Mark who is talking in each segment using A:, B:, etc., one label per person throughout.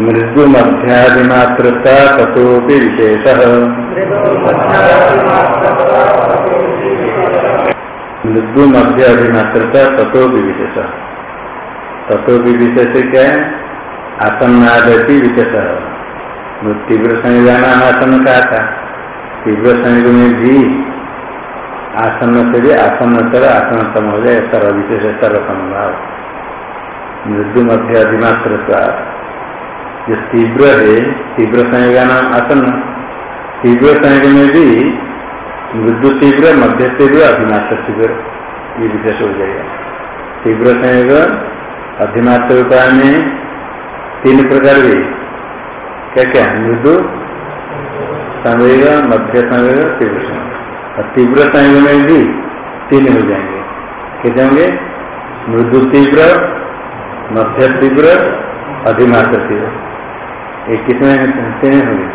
A: मृदु मध्यादिमात्रता तथोपि विशेष। मृदु मध्य अधिमात्रता तथोपि विशेष। तथोपि विशेष क्या है? आसन्नादी विशेष। तीव्र संविधान आसन का था। तीव्र संयोग में भी आसन से भी आसन तर आसन सम हो जाए सर विशेष सर समभाव मृदु मध्य अधिमात्र जो तीव्र है, तीव्र संयोग नाम आसन। तीव्र संयोग में भी मृदु तीव्र, मध्य तीव्र अधिमात्र तीव्र, ये विशेष हो जाएगा। तीव्र संयोग अधिमात्र उपाय में तीन प्रकार भी। क्या क्या? मृदु, संवेग, मध्य संवेग, तीव्र संयोग और तीव्र संयोग में भी तीन हो जाएँगे। कितने होंगे मृदु तीव्र, मध्य तीव्र अधिमात्र तीव्र। ये कितने तीन होंगे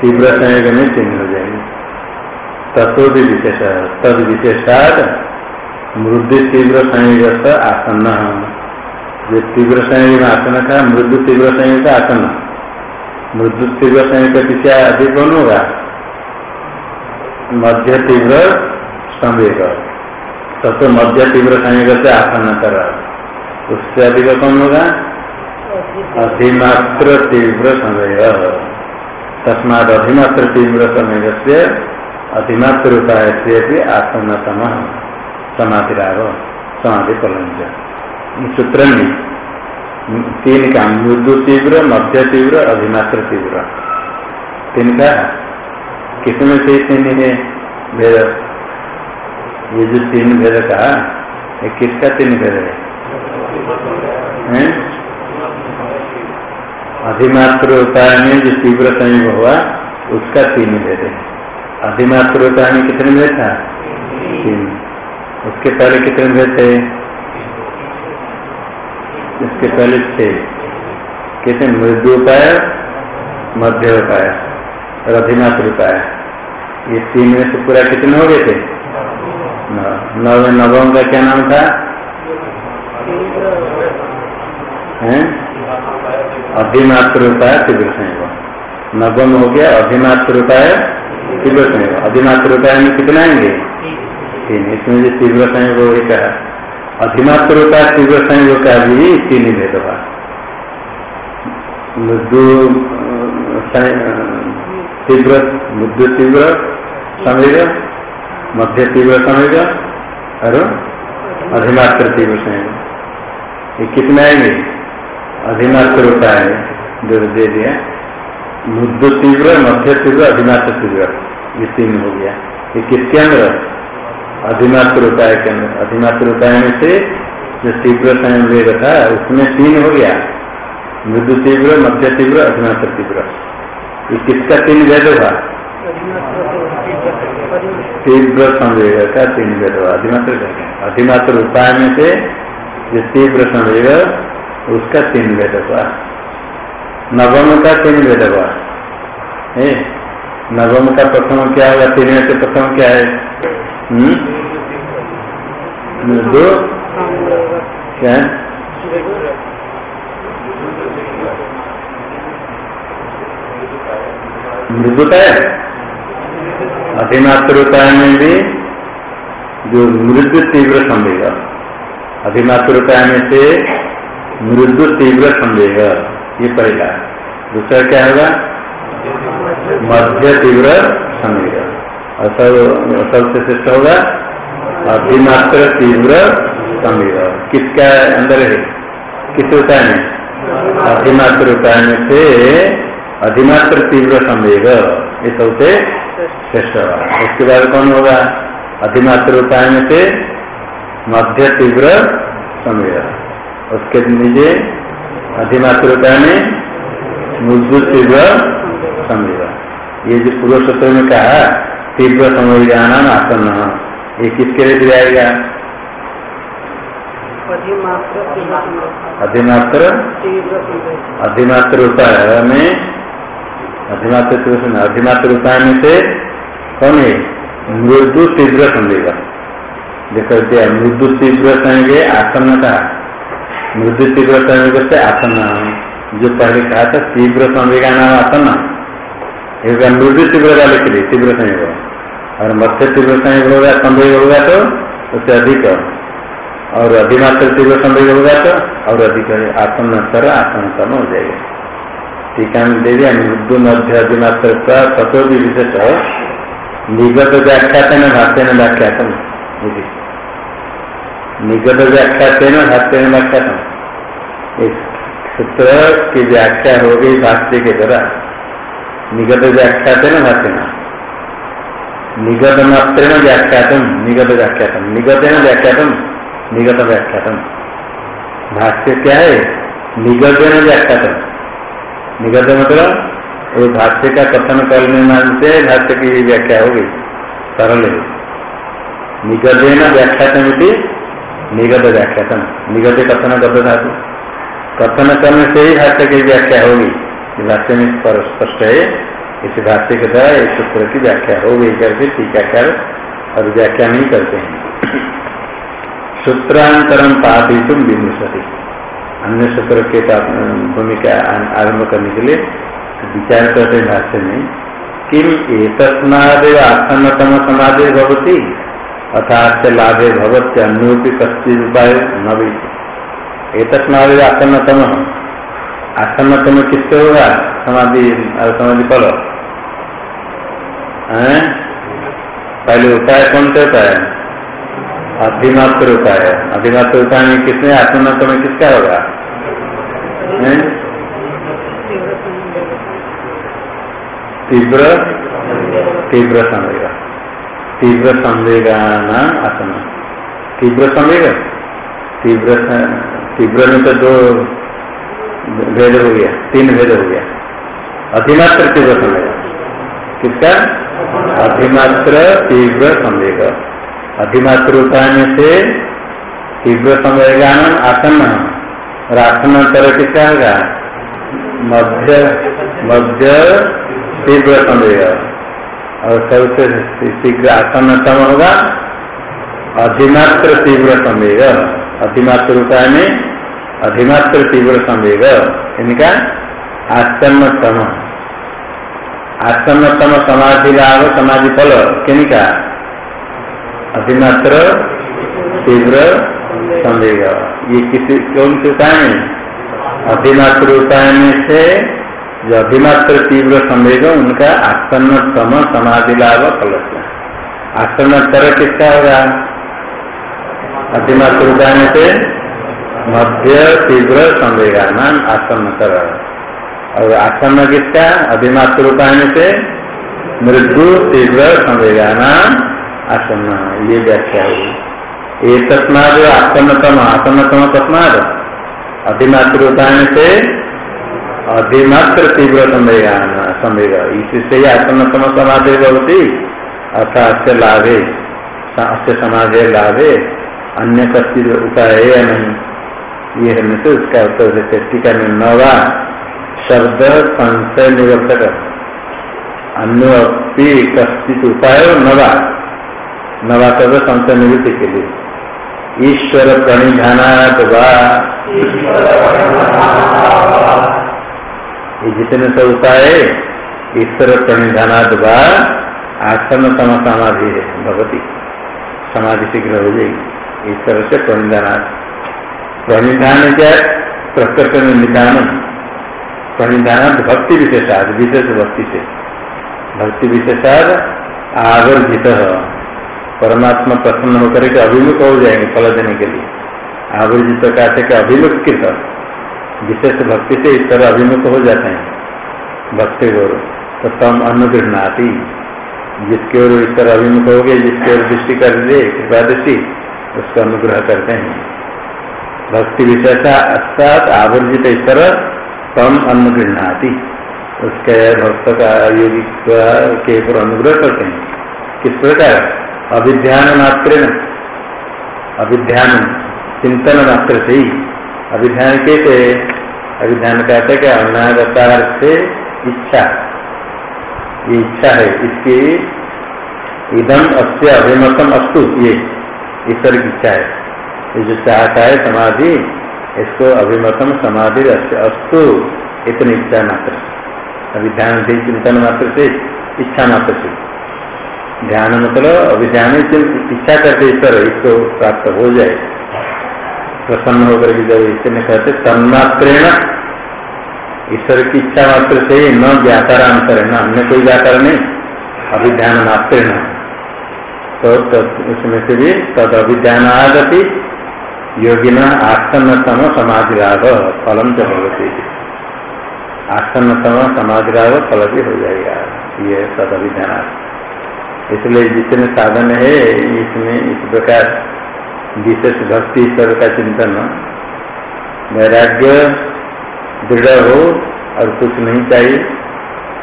A: तीव्र संयोग में तीन हो जाएँगे तत्व भी विशेष तद विशेषाद मृदु तीव्र संयोग का आसन जो तीव्र संयोग में आसन था, मृदु तीव्र संयोग का आसन मृदु तीव्र संयोग का पीछे अधिक कौन होगा? मध्य तीव्र संवेग। तत्व मध्य तीव्र संयोग से आसन कर उससे अधिक कौन होगा? अधिमात्र तीव्र समय तस्माद अधिमात्र तीव्र समय से अधिमात्र उपाय से आसन्नतम समाधिराग समाधि पलंज सूत्र में तीन का मृदु तीव्र, मध्य तीव्र अधिमात्र तीव्र। तीन का किसमें से तीन है? भेद। ये जो तीन भेद का किसका तीन भेद है? अधिमात्र उपाय में जो तीव्र संयोग हुआ, उसका तीन भेद है अधिमात्र उपाय में कितने भेद था? तीन। उसके पहले कितने भेद थे? उसके पहले छह। कितने मृदु उपाय, मध्य उपाय और अधिमात्र उपाय। ये तीन में से पूरा कितने हो गए थे? नव नवम का क्या नाम था? अधिमात्र है तीव्र संयोग नवम हो गया अधिमात्र उपाय तीव्र संयोग अधिमात्र उपाय में कितना आएँगे? तीन। इसमें जो तीव्र संयोग हो। गया अधिमात्र उपाय तीव्र संयोग का भी तीन भेद हुआ मृदु तीव्र मृदु तीव्र संवेग मध्य तीव्र संवेग और अधिमात्र तीव्र संयोग ये कितने आएँगे? अधिमात्र होता है जो दे दिया मुद्दु तीव्र, मध्य तीव्र अधिमात्र तीव्र। ये तीन हो गया। ये किसके अंदर? अधिमात्र उपाय के अंदर। अधिमात्र उपाय में से जो तीव्र संवेग था, उसमें तीन हो गया। मृदु तीव्र, मध्य तीव्र अधिमात्र तीव्र। ये किसका तीन वेद होगा तीव्र संवेग का तीन वेद होगा अधिमात्र अधिमात्र उपाय में से जो तीव्र संवेग उसका तीन वेद हुआ। नवम का तीन वेद हुआ। नवम का प्रथम क्या होगा तीन में प्रथम क्या है? हम्म? दो? क्या मृदुता है। अधिमात्रता में भी जो मृदु तीव्र संवेगा। अधिमात्रता में से मृदु तीव्र संदेह। ये पहला दूसरा क्या होगा? मध्य तीव्र संदेह। सबसे श्रेष्ठ होगा? अधिमात्र तीव्र संदेह। किसका अंदर है? किस उपाय में अधिमात्र उपाय में से अधिमात्र तीव्र संवेग ये सबसे श्रेष्ठ होगा। उसके बाद कौन होगा? अधिमात्र उपाय में से मध्य तीव्र संवेद उसके नीचे अधिमात्रता में तीव्र ये जो पूर्व सूत्र में कहा, तीव्र संवेदान आसन्न, ये किसके लिए दिया जाएगा अधिमात्र अधिमात्र उपाय में अधिमात्र अधिमात्र उपाय में से कौन है? मृदु तीव्र संवेगा देखो मृदु तीव्र संयोग आसन का मृदु तीव्र संयोग से आसन जो पहले कहा था, तीव्र संवेगा नाम आसना एक मृदु तीव्र का लिख ली तीव्र संयोग। और मध्य तीव्र संयोग होगा, संवेग होगा तो उससे अधिक। और अधिमात्र तीव्र संवेग होगा तो और अधिक आसन स्तर आसन कम हो जाएगा। टीका में दे दिया मृदु, मध्य, अधिमात्र का भी विशेष निगत व्याख्यातन भाष्य व्याख्यातन निगत व्याख्यातन भाष्य व्याख्यातन इस सूत्र की व्याख्या हो गई भाष्य के द्वारा। निगत व्याख्याते न भाष्य निगत मात्र व्याख्यातम निगत व्याख्यातम निगत न व्याख्यातम निगत व्याख्यातम भाष्य क्या है? निगत न व्याख्यातम निगत मतलब वो भाष्य का कथन करने मानते भाष्य की व्याख्या हो गई सरल है। निगत न व्याख्यातम निगत व्याख्यातम निगत कथन गत कथन करने से ही भाष्य की व्याख्या होगी। भाष्य में स्पष्ट है। इस भाष्य के द्वारा इस सूत्र की व्याख्या हो गई करके टीकाकार और व्याख्या नहीं करते हैं। सूत्रांतरम पाठितुम विमुषति अन्य सूत्र के भूमिका आरंभ करने के लिए विचार करते भाष्य में। किम एक आसन्नतम समाधि भवती? अर्थात लाभे भगवत अन्योपि कश्चित उपाय न भी एक आसन्नतम। आसन्नतम किससे होगा? समाधि समाधि फल पहले उपाय कौन से होता है अधिमात्र उपाय। अधिमात्र उपाय में किसने आसन्नतम किसका होगा? तीव्र। तीव्र संवेगा तीव्र संवेगा आसन। तीव्र संवेग? तीव्र तीव्र में तो दो भेद हो गया, तीन भेद हो गया। अधिमात्र तीव्र संवेग। किसका? अधिमात्र तीव्र संवेग। अधिमात्र उपाय से तीव्र संवेगान आसन। और आसन तरह किसका होगा? मध्य मध्य तीव्र संवेग। और सबसे शीघ्र आसन्नतम होगा। अधिमात्र तीव्र संवेग। अधिमात्र उपाय में अधिमात्र तीव्र संवेग। इनका आसन्नतम आसन्नतम समाधि लाभ, समाधि फल, किनका? अधिमात्र तीव्र संवेग। ये किसी, कौन से उपाय में अधिमात्र उपाय में से जो अधिमात्र तीव्र संवेग उनका आसन्नतम समाधि लाभ फल आसन्नतर किसका होगा अधिमात्र उपाय से मध्य तीव्र संवेगान आसन्न कर और आसन्न किसका? अधिमात्र उपाय से मृदु तीव्र संवेगान आसन्न ये व्याख्या हुई। एक तस्माद आसन्नतम आसन्नतम तस्माद। अधिमात्र उपाय से अधिमात्र तीव्र संवेग इससे ही आसन्नतम समाधि होती अर्थात लाभे अस्य समाधि लाभे, अन्य कस्ती उपाय है या नहीं। ये है तो उसका उत्तर देते टीका में नवा, शब्द संशय निवर्तक अन्य कश्चित उपाय नवा। नवा शब्द संशय निवृत्ति के लिए। ईश्वर प्रणिधानात ये जितने सब उपाय ईश्वर प्रणिधानात बा आसन तम समाधि है, भगवती। समाधि शीघ्र हो जाएगी, ईश्वर से प्रणिधानाथ प्रणिधान क्या प्रकट निधान। प्रणिधान भक्ति विशेषाद, विशेष भक्ति से। भक्ति विशेषाद आवर्जित। परमात्मा प्रसन्न होकर के अभिमुख हो जाएँगे फल देने के लिए। आवर्जित के अभिमुख कृत विशेष भक्ति से इस तरह अभिमुख हो जाते हैं, भक्ति गौर तो तम अनुगृहणाती जिसके ओर ईश्वर अभिमुख हो गए, जिसके ओर दृष्टि कर दे, कृपा दृष्टि, उसका अनुग्रह करते हैं। भक्ति विशेषा अर्थात आवर्जित ईश्वर तम अन्न गृहणाती उसके भक्त का योगी के ऊपर अनुग्रह करते हैं। किस प्रकार? अभिध्यान मात्र अभिध्यान चिंतन मात्र से ही। अभिध्यान कैसे अभिध्यान कहते क्या? अनागतार से इच्छा। ये इच्छा है, इसकी इदम अस्य अभिमतम अस्तु, ये ईश्वर की इच्छा है। ये जो चाहता है, समाधि, इसको अभिमतम समाधि अस्तु, इतनी इच्छा मात्र। अभी ध्यान से चिंतन मात्र से, इच्छा मात्र से। ध्यान मतलब अभिध्यान इच्छा करते ईश्वर, इसको प्राप्त हो जाए। प्रसन्न होकर के जब ईश्वर ने कहते तन्मात्रेण। ईश्वर की इच्छा मात्र से न व्यापारांतर है, न अन्य कोई व्यापार नहीं अभिध्यान मात्र न तो उसमें से भी तद अभिध्यान आदति योगिना आसन्नतम समाधिराग फलम च भगवती आसन्नतम समाधिराग, फल भी हो जाएगा। ये सद अभिध्यान इसलिए जितने साधन है, इसमें इस प्रकार विशेष भक्ति ईश्वर का चिंतन। वैराग्य, दृढ़ हो और कुछ नहीं चाहिए।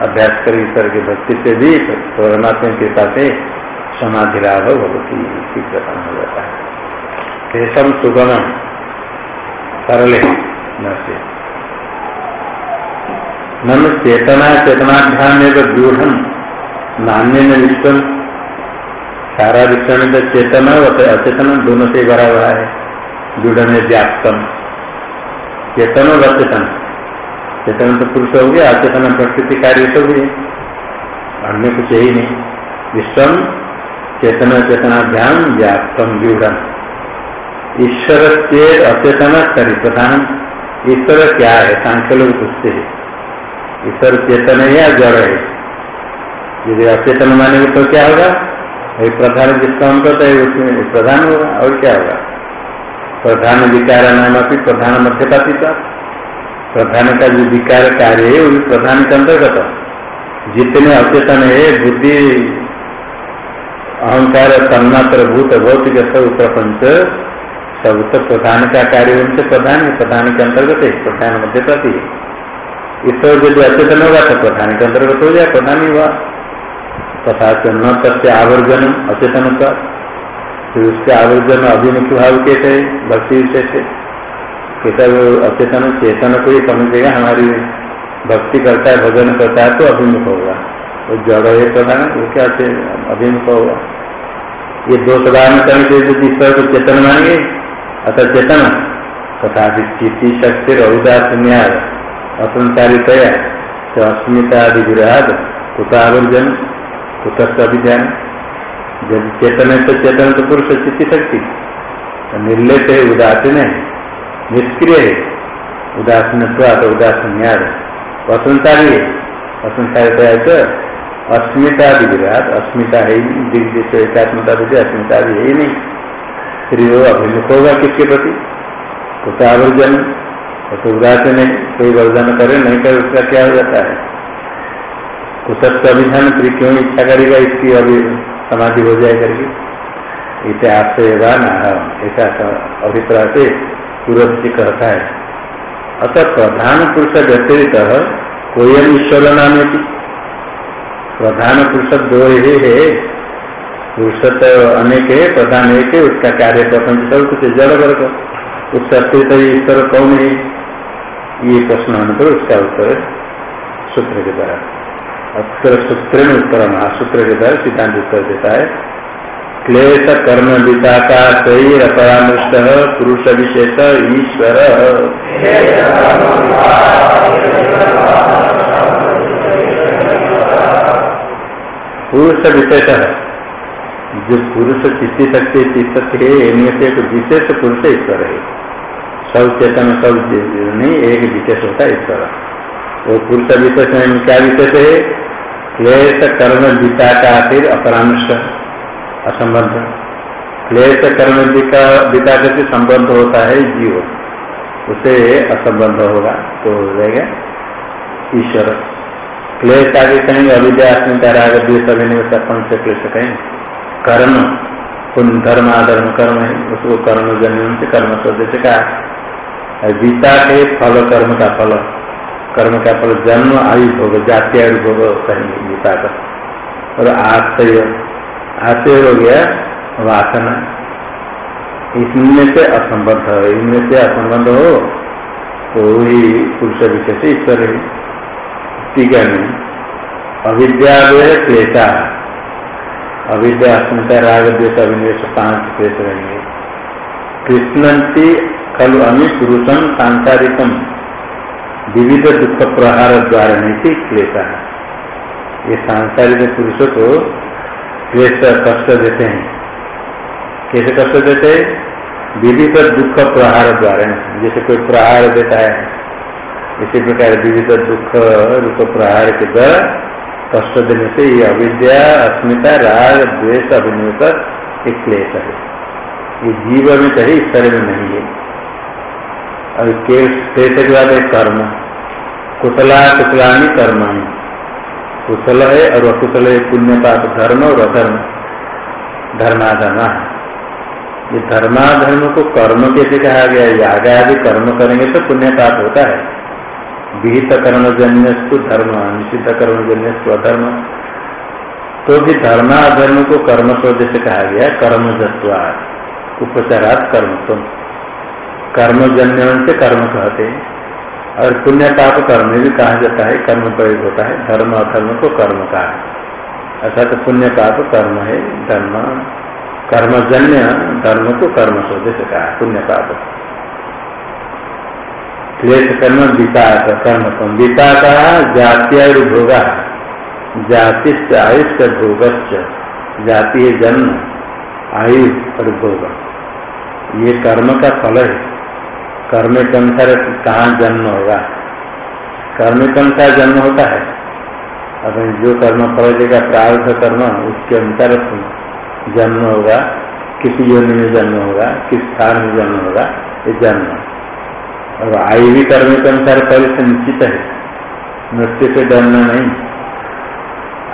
A: अभ्यास कर ईश्वर की भक्ति से भी परमात्मा के साथ समाधि लाभ भगवती शीघ्रता हो जाता है। शेषम सुगम सरल नस्य नम चेतना, चेतनाध्यान एवं व्यूढ़ नान्य न विश्व सारा विश्व में तो चेतन और अचेतन दोनों से भरा हुआ है। व्यूढ़ में व्याप्तम। चेतन और अचेतन। चेतन तो पुरुष हो गया, अचेतन प्रकृति कार्य तो भी अन्य कुछ ही नहीं। विश्वम चेतन चेतनाध्यान व्याप्तम व्यूढ़ ईश्वर के अचेतन प्रधान ईश्वर क्या है? सांख्य लोग पूछते हैं। ईश्वर चेतन है या जड़ है? यदि अचेतन मानेंगे तो क्या होगा? प्रधान जिसका कहते हैं, उसमें प्रधान होगा, और क्या होगा? प्रधान विकार नाम अपनी प्रधान मध्यपाती प्रधान का जो विकार कार्य है वो प्रधान के अंतर्गत जितने अचेतन है, बुद्धि, अहंकार, तन्मात्र, भूत, भौतिक, सब प्रपंच, सब तो प्रधान का कार्य उनसे प्रधान है, प्रधान के अंतर्गत है, प्रधान मध्य प्रति ईश्वर यदि अचेतन होगा तो प्रधान के अंतर्गत हो जाए प्रधान ही हुआ। तथा न तथ्य आवर्जन, अचेतन का। फिर उसके आवर्जन अभिमुख भाव कैसे भक्ति विशेष कैसा अचेतन, चेतन को ही समझेगा हमारी भक्ति करता है, भजन करता है तो अभिमुख होगा। वो जड़ है, प्रधान, वो क्या अभिमुख होगा। ये दो सदारण करने के यदि ईश्वर को चेतन मानेंगे, अतः चेतन, तथा चित्ती शक्ति औदासीन्याद असंसारितया तो अस्मितादि विराध कुतावर्जन कुतस्थ अभिध्यान जब चेतन है तो चेतन तो पुरुष चित्ती शक्ति। तो निर्लेप है, उदासीन है, निष्क्रिय है। उदासीन तो उदासीन्याद भी है। असंसारितया तो अस्मिता भी विराट अस्मिता है दिग्विजय एकात्मता विजय अस्मिता भी है ही नहीं। स्त्री हो अभिमुख होगा किसके प्रति? कुछ आवर्जन तो उदासीन है, कोई वर्जन करे, नहीं करे, उसका क्या हो जाता है? कुछ अभिधान फिर क्यों इच्छा करेगा इसकी अभी समाधि हो जाए करके? इतिहास से ऐसा अभिप्राय से पूर्व जी कहता है। अतः प्रधान पुरुष व्यतिरित कोई ईश्वर नाम प्रधान पुरुष दो ही है। पुरुष तो अनेक है, प्रधान एक है, उसका कार्य प्रपंच सब कुछ जड़ वर्ग उसका अतिरिक्त ईश्वर कौन है? ये प्रश्न होने पर उसका उत्तर सूत्र के द्वारा। अक्षर सूत्र में उत्तर महासूत्र के द्वारा सिद्धांत उत्तर देता है क्लेश, कर्म विपाका शरीर, परामृष्ट, पुरुष विशेष, ईश्वर. पुरुष विशेष. जो पुरुष चित्ती शक्ति, चित्त है इनमें से एक विशेष पुरुष ईश्वर है. सब चेतन सब नहीं, एक विशेष होता है ईश्वर. वो पुरुष विशेष में क्या विशेष है? क्लेश कर्म विता का फिर अपरांश असंबद्ध क्लेश कर्म विता से संबंध होता है, जीव। उसे असंबद्ध होगा तो हो जाएगा ईश्वर। क्लेश आगे कहेंगे अविद्या अस्मिता राग द्वेष अभिनिवेश क्लेश कहेंगे। कर्म पुन धर्म, आधर्म, कर्म है, उसको कर्म जन्म से कर्म शब्द का कहा गीता के फल कर्म का फल। कर्म का फल जन्म आयु भोग जाति आयु भोग कहेंगे गीता का। और आश्चर्य आश्चर्य हो गया वासना। इसमें से असंबद्ध इनमें से असंबद्ध हो तो वही पुरुष विशेष ईश्वर है। टीका में अविद्या क्लेशा। अविद्या अस्मिता राग, द्वेष अभिनिवेश पाँच क्लेश रहेंगे। कृष्णंती खलु अमी पुरुषम सांसारिकम। विविध दुख प्रहार द्वारा नहीं क्लेशा ये सांसारिक पुरुषों को क्लेश कष्ट देते हैं। कैसे कष्ट देते हैं? विविध दुख प्रहार द्वारा। जैसे कोई प्रहार देता है, इसी प्रकार विविध दुख रूप प्रहार के द्वारा कष्ट देने से ये अविद्या, अस्मिता, राग, द्वेष अभिनिवेश एक क्लेश है। ये जीव में चाहिए ईश्वर में नहीं। है और के बाद है कर्म कुशला कुशलानी कर्माणी कुशल है और अकुशल है, पुण्य पाप धर्म और अधर्म। धर्माधर्म ये धर्माधर्म को कर्म कैसे कहा गया याग आदि कर्म करेंगे तो पुण्य पाप होता है। विहित कर्मजन्य धर्म निषिद्ध कर्मजन्य अधर्म। तो भी धर्माधर्म को कर्म स्वदेश कहा गया कर्म जत्वा उपचारात कर्म तुम कर्मजन्य से कर्म कहते हैं। और पुण्य पाप कर्म भी कहा जाता है, कर्म प्रयोग होता है, धर्म अधर्म को कर्म कहा अर्थात पुण्य पाप कर्म है, धर्म, कर्मजन्य धर्म को कर्म शोध से कहा पुण्य पाप क्लेश कर्म विपाक, कर्म तुम विपाक जात्यायुर्भोगा जाति आयुष भोग जाति जन्म आयु और भोग। ये कर्म का फल है। कर्म के अनुसार कहाँ जन्म होगा? कर्म के अनुसार जन्म होता है। अब जो कर्म फल देगा प्रार्थ कर्म, उसके अनुसार जन्म होगा। किस योनि में जन्म होगा, किस स्थान में जन्म होगा, ये जन्म। और आयु भी कर्म के अनुसार पहले से निश्चित है। मृत्यु से डरना नहीं।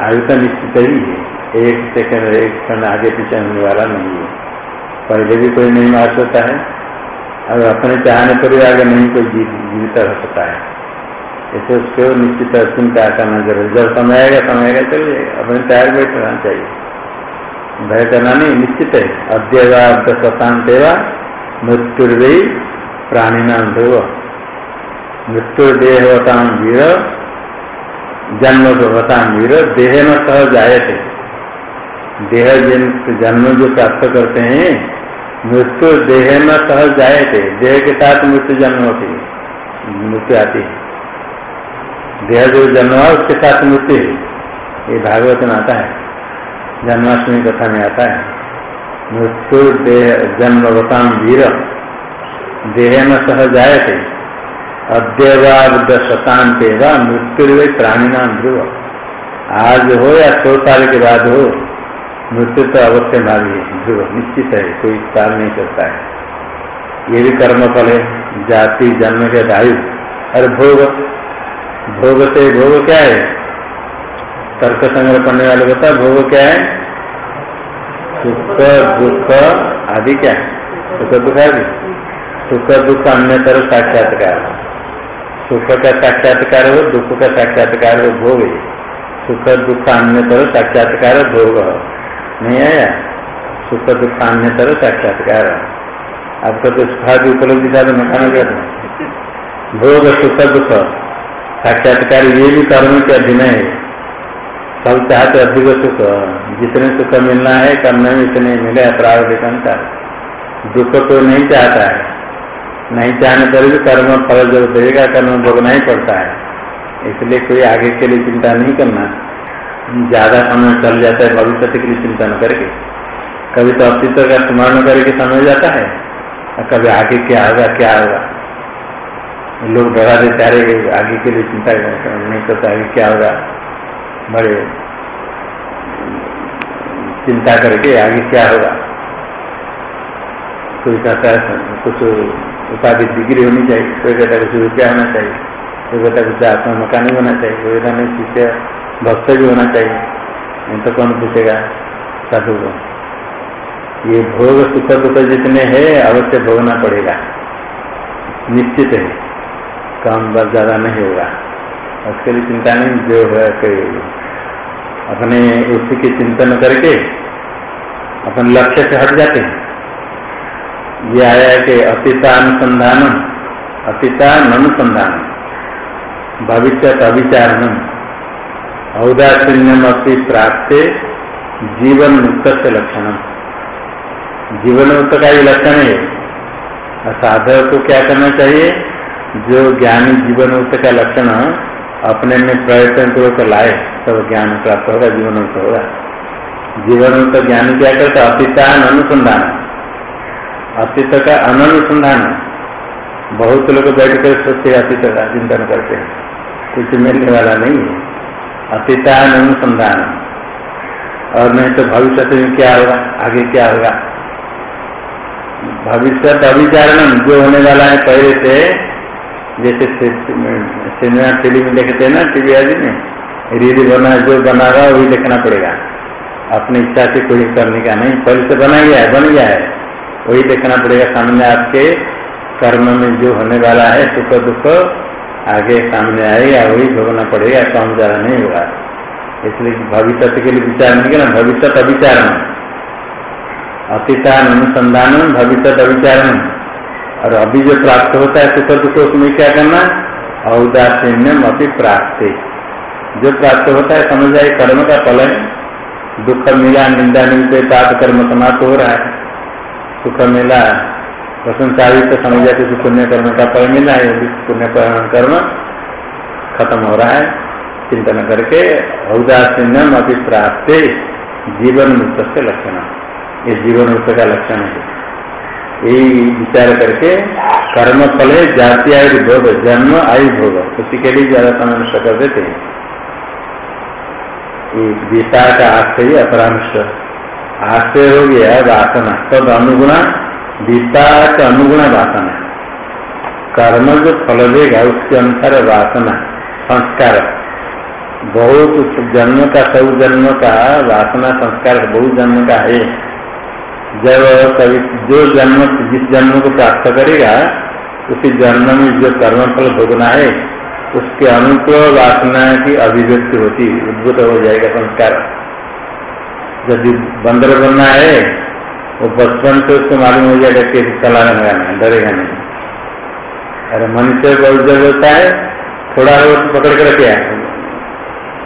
A: आयु तो निश्चित ही है। एक सेकंड, एक क्षण आगे पीछे होने वाला नहीं है। पहले भी कोई नहीं मार सकता है। और अपने चाहने पर भी आगे नहीं कोई जीवित रह सकता है। ऐसे उसको निश्चित चिंता करना ज़रूरी जब समय आएगा समय आएगा चल जाएगा अपने तैयार बैठ रहना चाहिए। भय करना नहीं, निश्चित है। अद्यवाद स्वशांत मृत्युर्वे प्राणी नाम ध्रुव मृत्युर्देहवताम वीर, जन्म भवताम वीर देह न सह थे देह जन्म जो प्राप्त करते हैं मृत्यु देह में सहज जाए थे, देह के साथ मृत्यु जन्म होती है, मृत्यु आती है। देह जो जन्म है उसके साथ मृत्यु है। ये भागवत में आता है, जन्माष्टमी कथा में आता है। मृत्यु देह जन्म बताम वीर, देह में सहज जाए थे। अद्यवाद शतांत मृत्यु प्राणी नाम ध्रुव। आज हो या सौ साल के बाद हो मृत्यु तो अवश्य भावी है ध्रुव निश्चित है, कोई काल नहीं करता है। ये भी कर्म फल है। जाति, जन्म के दायु। और भोग भोग से भोग क्या है? तर्क संग्रह करने वाले बता, भोग क्या है? सुख, दुख आदि क्या है? सुख, दुख आदि। सुख, दुख अन्य तरह साक्षात्कार। सुख का साक्षात्कार हो दुख का साक्षात्कार हो भोग सुख, दुख अन्य तरह साक्षात्कार भोग। नहीं आया सुख दुख अन्य तरह साक्षात्कार आपका तो सुखादि उपलब्धि तो मकान कर भोग सुख दुख साक्षात्कार ये भी कर्म के अधीन है। सब चाहते अधिक सुख, जितने सुख मिलना है, कर्म में इतने मिले अपराध अनुसार दुख तो नहीं चाहता है। नहीं चाहने पर भी कर्म फल जब देगा, कर्म भोगना ही पड़ता है। इसलिए कोई आगे के लिए चिंता नहीं करना। ज़्यादा समय चल जाता है भविष्य के लिए चिंता न करके। कभी तो अस्तित्व का स्मरण करके समय जाता है, और कभी आगे क्या होगा क्या होगा। लोग डरा देते रहे आगे के लिए चिंता नहीं करता आगे क्या होगा। बड़े चिंता करके आगे क्या होगा। कोई कहता है, कुछ उपाधि डिग्री होनी चाहिए, कोई कहता है, कुछ रुपया होना चाहिए, कोई कहता है, कुछ आत्मा मकान होना चाहिए, कोई कहता नहीं शिष्य भक्त भी होना चाहिए। नहीं तो कौन पूछेगा? साधु को। ये भोग सुख दुख जितने है, अवश्य भोगना पड़ेगा। निश्चित है। कम बस ज़्यादा नहीं होगा। उसके लिए चिंता नहीं, जो है अपने उसी के चिंतन करके अपन लक्ष्य से हट जाते हैं। ये आया है कि अतीतानुसंधान अतीतान अनुसंधान भविष्य अभिचारण औदासीन्यम प्राप्त जीवन मुक्त से लक्षण जीवन मुक्त का ही। लक्षण है साधक को क्या करना चाहिए? जो ज्ञानी जीवन मुक्त का लक्षण अपने में प्रयत्न पूर्वक लाए सब ज्ञान प्राप्त होगा जीवन मुक्त होगा। जीवन मुक्त ज्ञान क्या करता अतीतान अनुसंधान। अतीत का अनुसंधान। बहुत लोग बैठ कर सोचते अतीत का चिंतन करते हैं। कुछ मिलने वाला नहीं है। अतीतान अनुसंधान। और नहीं तो भविष्य में क्या होगा? आगे क्या होगा? भविष्य अभिचारण जो होने वाला है पहले से, जैसे सिनेमा फ़िल्म देखते हैं ना, टीवी आदि में, रील बना, जो बना रहा वही देखना पड़ेगा। अपनी इच्छा से कोई करने का नहीं। पहले से बना गया है, बन गया है। वही देखना पड़ेगा सामने आपके कर्म में जो होने वाला है, सुख दुख आगे सामने आएगा, वही भोगना पड़ेगा कम ज़्यादा नहीं होगा। इसलिए भविष्य के लिए विचार नहीं करना भविष्य अभिचारण अतीतान अनुसंधान भविष्य अभिचारण और अभी जो प्राप्त होता है, सुख दुख, उसमें क्या करना? औदासीन्यम अति प्राप्त जो प्राप्त होता है, समझ जाए, कर्म का फल है। दुख मिला, निंदा मिलते पाप कर्म समाप्त हो रहा है। सुख मिला प्रशंसा तो समझ जाते पुण्य कर्म का फल मिला है पुण्य कर्म खत्म हो रहा है। चिंतन करके औदासीन्यम अति प्राप्त जीवन मुक्त से लक्षण। ये जीवन मुक्त का लक्षण है। यही विचार करके कर्म फल है जाति आयु भोग जन्म आयु भोग उसी के लिए ज़्यादा समय कर देते हैं। गीता का आश्रय अपरांश आश्रय हो गया, वासना तद अनुगुणा विपाक अनुगुण वासना। कर्म जो फल देगा उसके अनुसार वासना, संस्कार। बहुत जन्म का सब जन्म का वासना, संस्कार बहुत जन्म का है। जब कभी जो जन्म, जिस जन्म को प्राप्त करेगा, उसी जन्म में जो कर्म फल भोगना है, उसके अनुकूल वासना की अभिव्यक्ति होती, उद्भुत हो जाएगा संस्कार। यदि बंदर बनना है वो बचपन से उसको मालूम हो जाएगा कि चलाने लगाना डरेगा नहीं। अरे मनुष्य बहुत जब होता है, थोड़ा वो पकड़ के रखे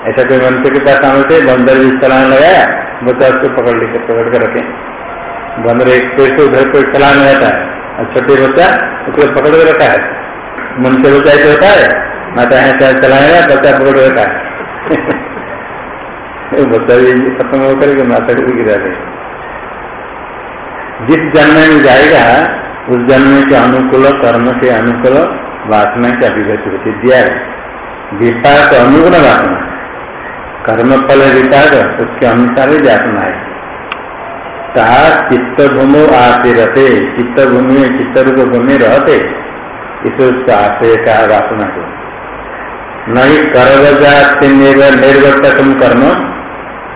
A: ऐसा कोई मनुष्य के पास आने से बंदर भी चलाने लगाया बच्चा उसको पकड़ लेकर पकड़ कर रखे। बंदर एक पेड़ से उधर कोई चलाने रहता है, और छोटे बच्चा उसको पकड़ के रखा है। मनुष्य बच्चा ऐसे होता है, माता है, चाहे चलाएगा बच्चा पकड़ रखा है। बच्चा भी खत्म होकर माता को भी गिरा दे। जिस जन्म में जाएगा, उस जन्म के अनुकूल, कर्म के अनुकूल वासना की अभिव्यक्ति होती दिया है। विपाक अनुगुण वासना। कर्म फल विपाक, उसके अनुसार ही वासना है। ता चित्त भूमि आते रहते चित्त भूमि में चित्त रूप भूमि रहते। इसे उसका आश्रय का वासना को नहीं कर्म जाति निर्वर्तक कर्म।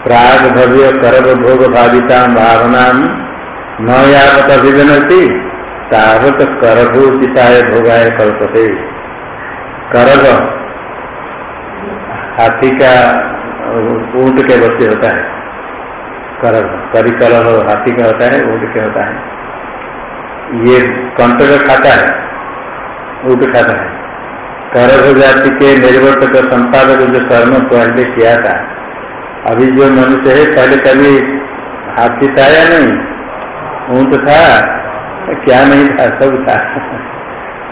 A: प्राग भव्य कर्म भोग भाविता भावना न यावत अभिगनती तावत करभूषिताय भोगाय कल्पते। करभ, हाथी का ऊँट के बच्चे होता है। करभ करी कलभ हाथी का होता है, ऊँट के होता है। ये कंटक खाता है, ऊँट खाता है। करभ जाति के निर्वर्तक संपादक जो कर्म पहले किया था, अभी जो मनुष्य है, पहले कभी हाथी था या नहीं ऊँट था, क्या नहीं था, सब था।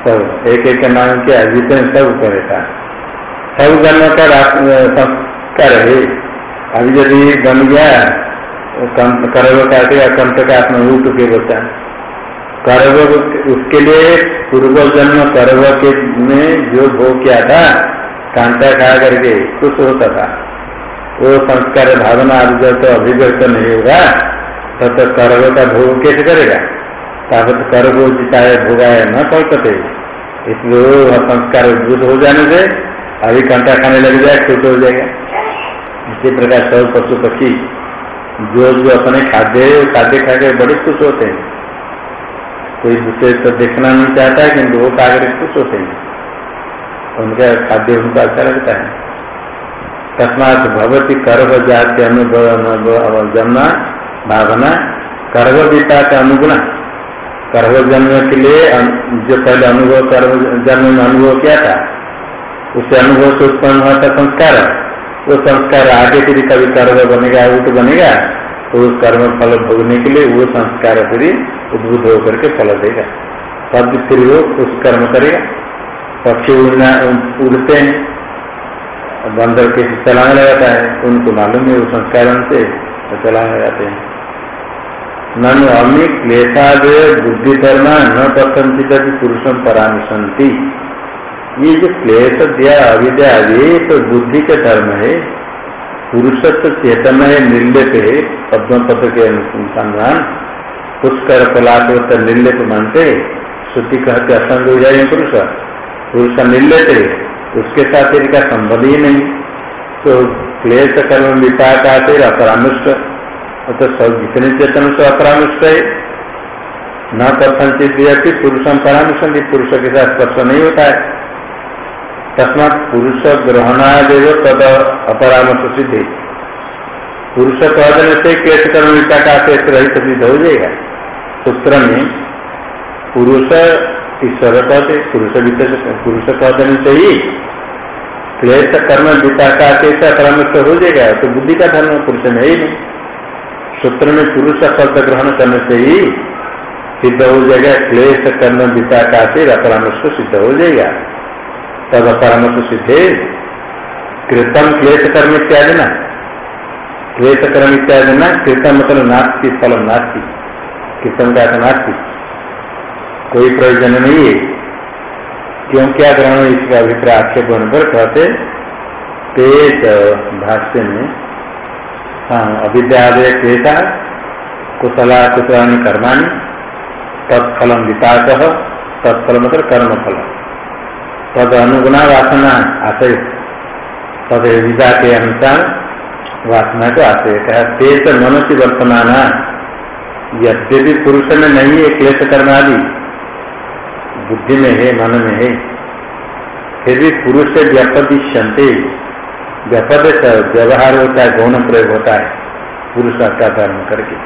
A: सब एक एक नाम क्या जितने सब करे था। सब जन्म का संस्कार है अभी यदि बन गया करव काटेगा कंठ का अपना ऊट के बचा। करव उसके लिए पूर्व जन्म करव के में जो भोग किया था, कांटा खा करके खुश होता था। वो संस्कार भावना जब तो अभिव्यक्त नहीं होगा तब तो कर्व का भोग कैसे करेगा। ताकत कर्व जिताए भोगाए न कल्पते। इसलिए संस्कार उद्भुत हो जाने से अभी कंटा खाने लग जाए, खुश हो जाएगा। इसी प्रकार सब पशु पक्षी जो जो अपने खाद्य खाद्य खा के बड़े खुश होते हैं। कोई दूसरे तो देखना नहीं चाहता है, किंतु वो खा कर खुश होते हैं। उनका खाद्य उनको अच्छा लगता है। तस्मात भगवती कर्व जाति अनुभव जन्मा भावना विता का अनुगुण। कर्व जन्म के लिए जो पहले अनुभव कर्व जन्म में अनुभव किया था उस अनुभव से उत्पन्न हुआ था संस्कार। वो संस्कार आगे फिर कभी कर्व बनेगा, उठ बनेगा तो उस कर्म फल भोगने के लिए वो संस्कार फिर उद्भुत होकर के फल देगा। तब फिर वो उस कर्म करेगा। पक्षी उड़ना, उड़ते हैं, बंदर के चलाने लगाता है, उनको मालूम है वो संस्कार से चलाने लगाते हैं। ननु अमी क्लेशाद बुद्धि धर्म न पसंद पुरुषम परामर्शंती ये जो क्लेश, दिया, अविद्या तो बुद्धि के धर्म है, पुरुषत्व चेतन है निर्लिप है, पद्म पद के अनुसंधान, पुष्कर पलाट निर्लिप मानते, श्रुति कहते असंग हो जाए पुरुष। पुरुष निर्लिप है, उसके साथ इनका संबंध ही नहीं। तो क्लेश कर्म विपाक आते अपरानुष्ट तो सब जितने चेतन से अपरानुष्ट है, न कथन पुरुषम परामर्श पुरुष के साथ स्पर्श नहीं होता है। तस्मात पुरुष ग्रहणादेव तद अपरामर्श सिद्धि। पुरुष कहने से केस कर्म का शेष रहित सिद्ध हो जाएगा। सूत्र में पुरुष ईश्वर कहते पुरुष पुरुष कहने से ही क्लेश कर्म विका का शेष अपरामर्श हो जाएगा तो बुद्धि का धर्म पुरुष में ही नहीं। सूत्र में पुरुष शब्द ग्रहण करने से ही सिद्ध हो जाएगा, क्लेश कर्म विका का से अपरामर्श सिद्ध हो जाएगा। तब परामर्श सिद्धे कृतम क्लेश कर्म इत्यादि ना। क्लेश कर्म इत्यादि ना, कृतम मतलब नास्ती, फल नास्ती। कृतम का नास्ती। कोई प्रयोजन नहीं है। क्यों क्या ग्रहण इसका अभिप्राय आक्षेप होने पर कहते भाष्य में हाँ अविद्यादय क्लेशा कुशला कुशलानी कर्माणी तत्फलम विपाक तत्फल मतलब कर्म फल तद अनुगुणा वासना आशय तद विदा के अनुसार वासना को आशय कहा तेज मनुष्य वर्तमान, यद्यपि पुरुष में नहीं है क्लेश कर्म आदि बुद्धि में है मन में है फिर भी पुरुष से व्यपदिश्यंते व्यपद व्यवहार होता है, गौण प्रयोग होता है, पुरुष का धर्म करके।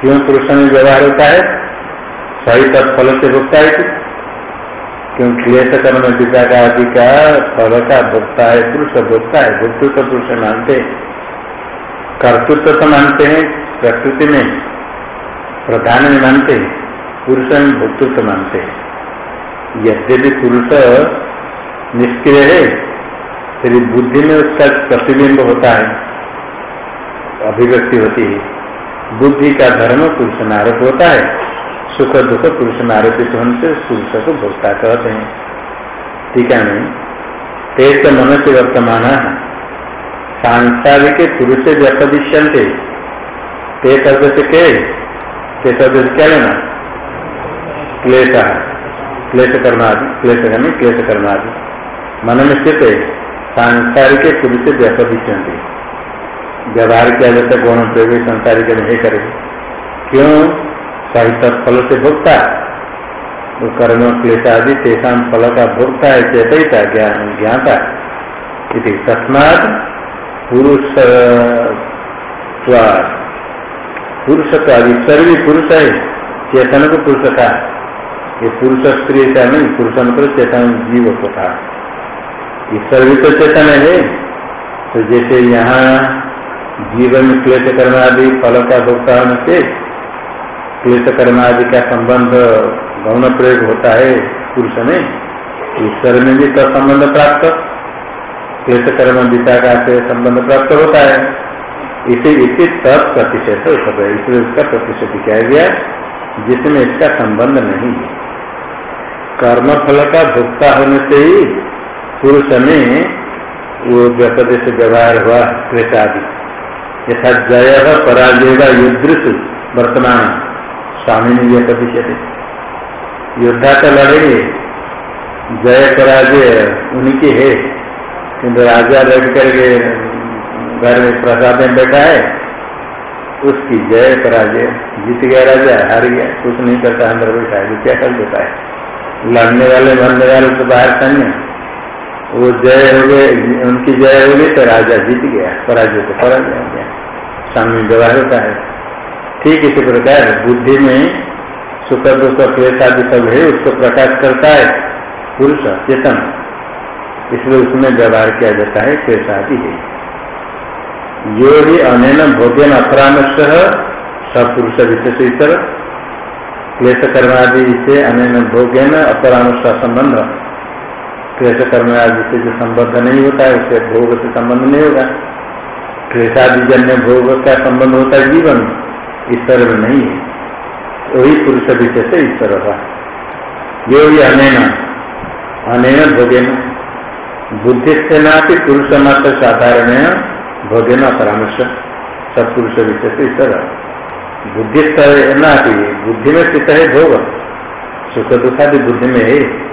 A: क्यों पुरुष में व्यवहार होता है? सही तत्फल से भुगता है क्यों क्लेश कर्म विपाक आदि का फल का भोक्ता है, पुरुष भोक्ता है भोक्तृत्व तो पुरुष मानते कर्तृत्व तो मानते हैं, प्रकृति में, प्रधान में मानते हैं, पुरुष में भोक्तृत्व मानते हैं। यद्यपि पुरुष निष्क्रिय है फिर बुद्धि में उसका प्रतिबिंब होता है, अभिव्यक्ति होती है। बुद्धि का धर्म पुरुष आरोप होता है, सुख दुख पुरुष में आरोपित होने से पुरुष को भोक्ता कहते हैं। टीका में तेज मनुष्य वर्तमान सांसारिक पुरुष व्यपदिश्यंते ते के? ते शब्द क्या लेना? क्लेश क्लेश कर्मादि, क्लेश करने क्लेश कर्मादि। मन में स्थित है। सांसारिक पुरुष व्यपदिश्यंते व्यवहार किया जाता गौण प्रयोग संसारिक नहीं करे क्यों? सहित फल से भोगता वो कर्म, क्लेश आदि, तेषा फल का भोगता है चेतता ज्ञान ज्ञाता इति तस्मात पुरुष पुरुष ईश्वर भी पुरुष है। चेतन को पुरुष का ये पुरुष स्त्री का नहीं पुरुष चेतन जीव को था ईश्वर भी तो चेतन है। तो जैसे यहाँ जीवन क्लेश कर्म आदि फल का भोगता होने से क्लेश कर्म आदि का संबंध गौण प्रयोग होता है पुरुष में ईश्वर में भी तो संबंध प्राप्त, क्लेश कर्म विता का से संबंध प्राप्त होता है। इसे इसी तत्प्रतिशत इसलिए उसका प्रतिशत किया गया, जिसमें इसका संबंध नहीं है। कर्म फल का भुगता होने से ही पुरुष में वो व्यपदेश व्यवहार हुआ आदि यथा जय पराजय का युद्ध वर्तमान। स्वामी ने प्रतिशत योद्धा तो लड़ेंगे जय पराजय उनकी है। किंतु राजा लड़ करके घर में प्रसाद में बैठा है। उसकी जय पराजय जीत गया राजा, हार गया। कुछ नहीं करता, अंदर बैठा है। क्या कर देता है? लड़ने वाले, मरने वाले तो बाहर सैन्य वो जय हो गए, उनकी जय हो गई तो राजा जीत गया, पराजय को पराजय हो गया। सामने व्यवहार होता है। ठीक इसी प्रकार बुद्धि में सुख, दुख, क्लेश आदि सब है, उसको प्रकाश करता है पुरुष, चेतन। इसलिए उसमें व्यवहार किया जाता है, क्लेश आदि है। जो भी अनैन भोजन अपरामश सपुरुष विशेष ईश्वर क्लेश कर्म आदि से अन्य भोग है न अपरानुष्ठा संबंध। क्लेश कर्म आदि से जो संबंध नहीं होता है, उससे भोग से संबंध नहीं होगा। क्लेशादि जन्य भोग का संबंध होता है जीवन ईश्वर में नहीं है। वही पुरुष विशेष ईश्वर का। यो ही अनेन अनेन भोगेन। बुद्धि से ना कि पुरुष मात्र साधारण भोगेन परामर्श। सत्पुरुष विशेष ईश्वर। बुद्धि ना कि बुद्धि में स्थित है भोग। सुख दुखादि बुद्धि में है।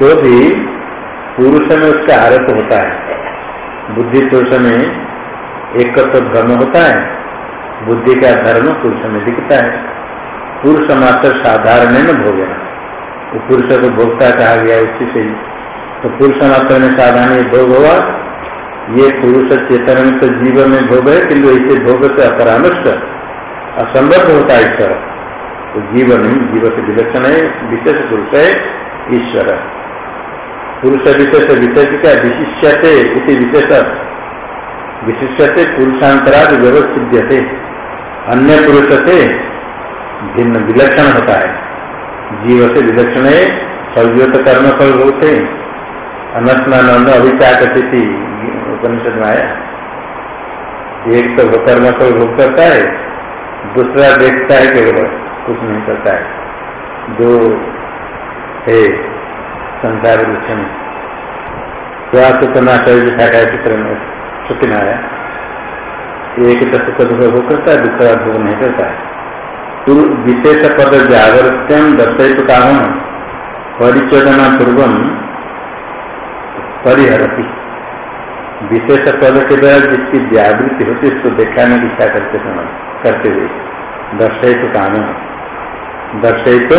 A: तो भी पुरुष में उसका आरोप होता है। बुद्धि पुरुष में एक तो धर्म होता है। बुद्धि का धर्म पुरुष में दिखता है। पुरुष मात्र साधारण न भोगना तो पुरुष को भोगता कहा गया उसी से। ही तो पुरुष मात्र में साधारण भोग हुआ ये पुरुष चेतन में तो जीवन में भोग है, किंतु ऐसे भोग से अपरानुष्ट असंगत होता है ईश्वर। तो जीवन जीव से विलक्षण है, विशेष पुरुष है ईश्वर। पुरुष विशेष विशेष क्या विशिष्यते विशेष विशिष्यते पुरुषांतराद थे अन्य पुरुष से भिन्न विलक्षण होता है जीव से विलक्षण है सौजत कर्म फल होते अनस्नान अभिचा थी उपनिषद में आया एक तो कर्म फल भोग करता है दूसरा देखता है केवल कुछ नहीं करता है दो है संसार वृक्ष में स्वास्थ्य तो ना शरीर दिखाया चित्र में सुखी आया एक तो सुख दुख भोग करता है, दूसरा भोग नहीं करता है। विशेष पद जागृत्यम दर्शित काम परिचोदना पूर्व परिहरती। विशेष पद के द्वारा जिसकी जागृति होती है, उसको देखाने की इच्छा करते समय, करते हुए दर्शित काम। दर्शित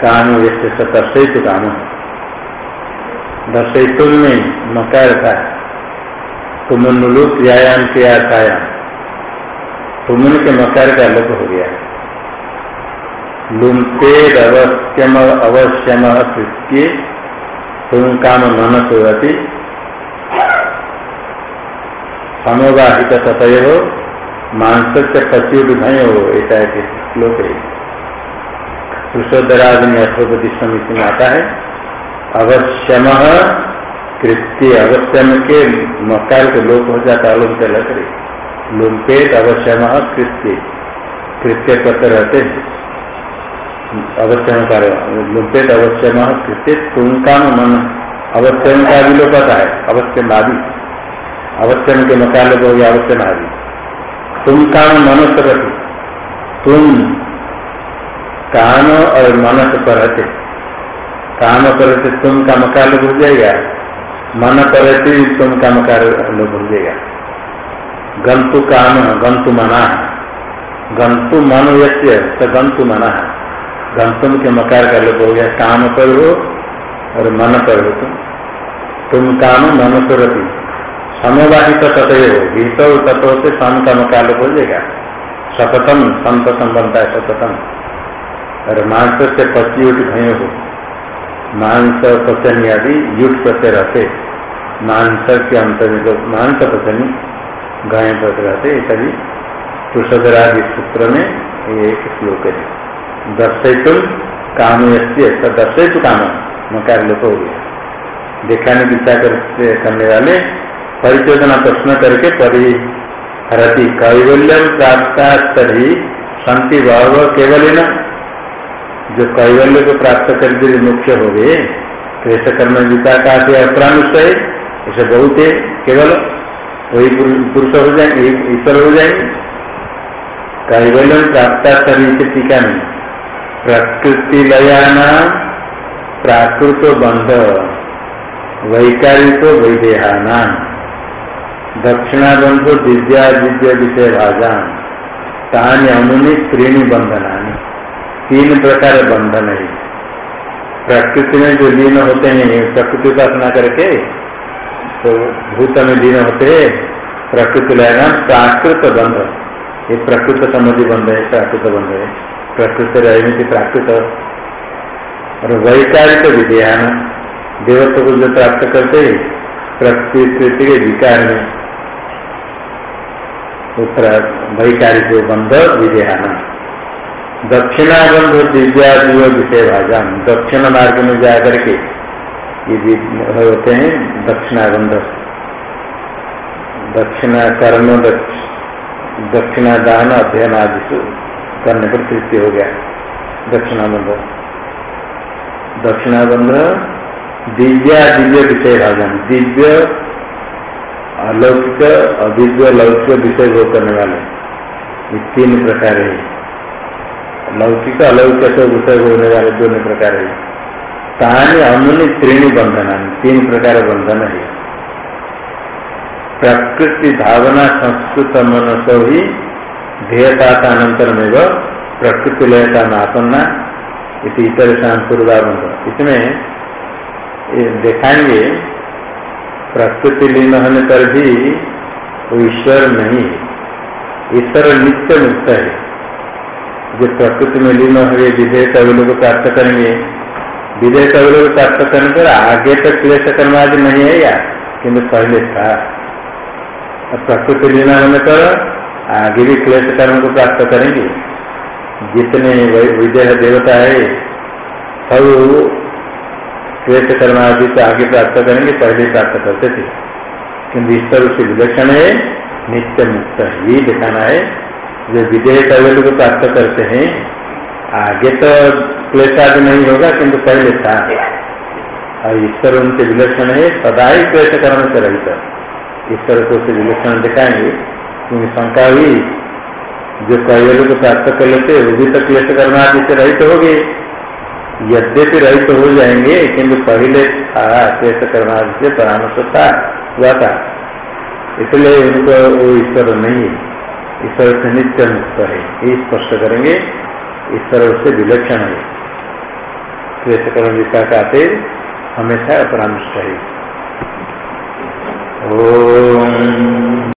A: काम विशेष दर्शित काम दर्शित में मकार था तुम नुलु क्रियायाम क्रिया छाया तुमन के मकार का लोप हो गया। लुमतेद अवश्यम अवश्यम कृत्य तुम काम मन सोती समवाहित सतय हो से पच्युट भय हो, ऐसा एक श्लोक है। सुशोधराज में अथोपति समिति में आता है। अवश्यम कृत्य, अवश्यम के मकार के लोप हो जाता से लग रही लुम्पेट अवश्यम कृत्य। कृत्य करते रहते अवश्यम कार्य लुम्पेट अवश्यम कृत्य। तुम काम मन, अवश्यम का भी लोग पता है। अवश्यम आदि। अवश्यम के मकाले हो गया, अवश्यम आदि। तुम काम मनुष्य तुम काम और मनस पर रहते। काम करते तुम का मकाल भूल जाएगा मन करते तुम का मकाल भूल जाएगा गंतु काम गंतु मना। गंतु मन यश्य तो गंतु मना। गंतुम के मकार का लोग हो गया काम पर हो और मन पर हो तुम। तुम काम मन सुरती समवाहित तत्व हो गीत तत्व से सम का मकार हो जाएगा सततम संत संबंध है सततम। और मांस से पची उठ भय हो। मांस पचनी आदि युट प्रत्यय रहते। मांस के अंत में जो मांस पचनी गाय पद रहते, ऐसा भी तुषदरादि सूत्र में एक श्लोक है। दर्शितुम काम दर्शित काम मकार लोक हो गया। दिखाने की इच्छा करने वाले परिचोदना प्रश्न करके परिहरती कैवल्यम प्राप्त तरी शांति भाव केवल न जो कैवल्य को प्राप्त करके मुख्य हो गए तो ऐसा कर्म गीता का अपरानुष्ठ है ऐसे बहुत है, केवल वही पुरुष हो जाएँगे ईश्वर हो जाएँगे कैवल्यम प्राप्त शरीर से टीका में प्रकृति लयाना प्राकृत बंध, वैकारिक वैदेहाना दक्षिणा बंधु दिव्या दिव्य विषय भाजान तानी अमुनि त्रीणी बंधना तीन प्रकार बंधन है। प्रकृति में जो लीन होते हैं, प्रकृति उपासना करके तो भूत में लीन होते प्रकृति लेना प्राकृत बंध ये प्रकृत संबंधी बंध है, प्राकृत बंध है। प्रकृत रहने की प्राकृत। और वैकारिक विज्ञान, देवत्व को जो प्राप्त करते प्रकृति के विकार में वैकारिक बंध विज्ञान। दक्षिणाबंध दिव्यादिव विषय भाजा दक्षिण मार्ग में जाकर के ये होते हैं दक्षिणाबंध दक्षिणा कर्म दक्षिणा दान अध्ययन आदि करने पर तृतीय हो गया दक्षिणाबंध दक्षिणाबंध दिव्या दिव्य विषय भाजन दिव्य अलौकिक, अदिव्य लौकिक विषय भोग करने वाले। ये तीन प्रकार है। लौकिक अलौकिक विषय होने वाले दोनों प्रकार है। कहानी अनुनि त्रीणी बंधन तीन प्रकार बंधन है। प्रकृति भावना संस्कृत मनसो ही ध्येयता अनंतर में प्रकृति लयता नापन्ना इसी इतर शाम पूर्वाबंध इसमें देखाएँगे, प्रकृति लीन होने पर भी ईश्वर नहीं है। ईश्वर नित्य मुक्त है। जो प्रकृति में लीन हो गए विधेय कविलों को प्राप्त करेंगे। विधेय कविलों को प्राप्त करने पर आगे तक क्लेश कर्म आदि नहीं है या? किन्तु पहले था। प्रकृति लीन होने पर आगे भी क्लेश कर्म को प्राप्त करेंगे। जितने विदेह देवता है, सब क्लेश कर्म आदि तो आगे प्राप्त करेंगे, पहले प्राप्त करते थे। किंतु ईश्वर से विलक्षण है, नित्य मुक्त है। दिखाना है जो विदेह कैवल्य को प्राप्त करते हैं, आगे तो क्लेश आदि नहीं होगा, किंतु पहले था। और ईश्वर उनसे विलक्षण है सदा ही क्लेश कर्म से रहित। ईश्वर को उसे विलक्षण दिखाएँगे। क्योंकि शंका हुई, जो कैवल्य को प्राप्त कर लेते, वो भी तो क्लेश कर्म आदि से रहित हो गए। यद्यपि रहित हो जाएँगे, किंतु पहले था, क्लेश कर्म आदि से परामर्श था, हुआ था। इसलिए उनको वो ईश्वर नहीं है। ईश्वर से नित्य मुक्त है ये स्पष्ट करेंगे, ईश्वर से विलक्षण है। क्लेश कर्म तेज हमेशा अपराष्ट है